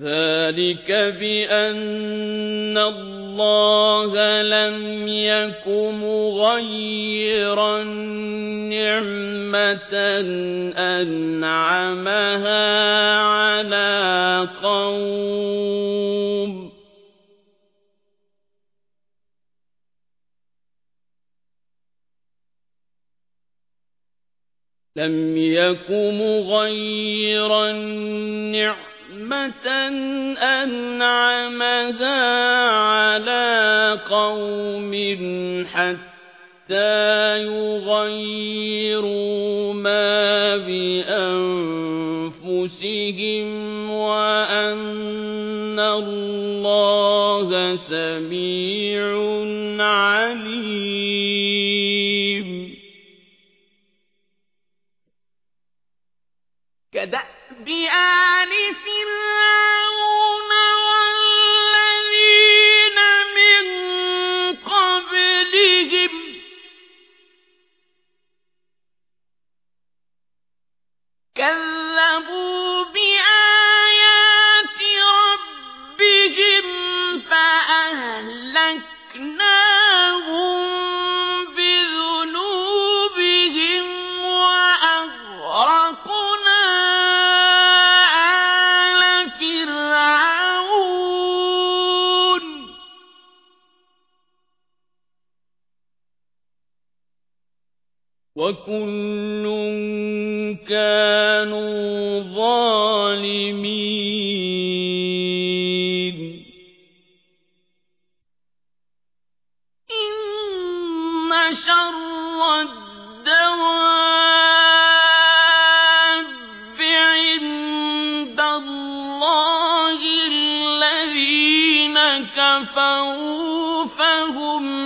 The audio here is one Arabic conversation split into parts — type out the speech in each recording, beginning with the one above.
ذلك بأن الله لم يك مغيرا نعمة أنعمها على قوم. لم يك مغيرا نعمة نِعْمَةً أَنْعَمَهَا عَلَى قَوْمٍ حَتَّى يُغَيِّرُوا مَا بِأَنفُسِهِمْ وَأَنَّ اللَّهَ سَمِيعٌ كدأب آل كذبوا وكل كانوا ظالمين إن شر الدواب عند الله الذين كفروا فهم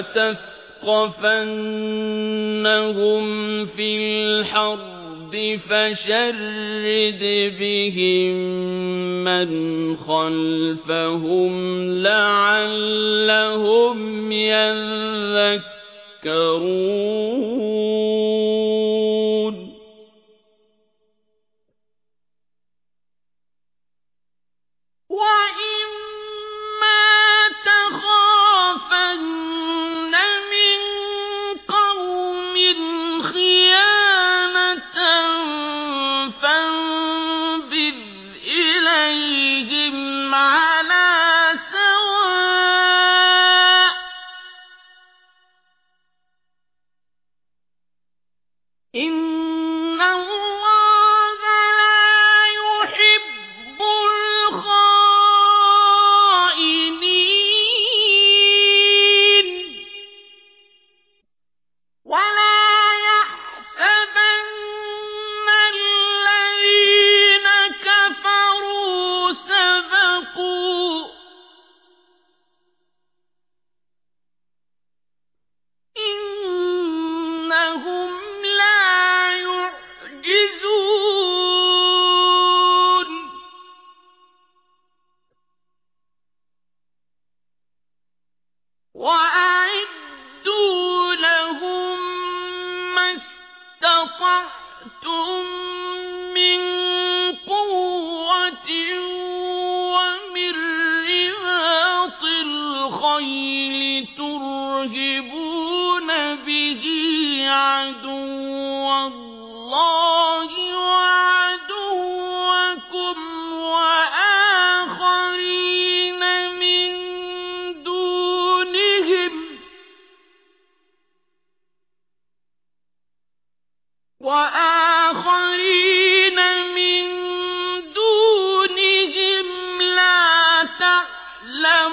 تثقفنهم في الحرب فشرد بهم من خلفهم لعلهم يذكرون. إن ترهبون به عدو الله دونهم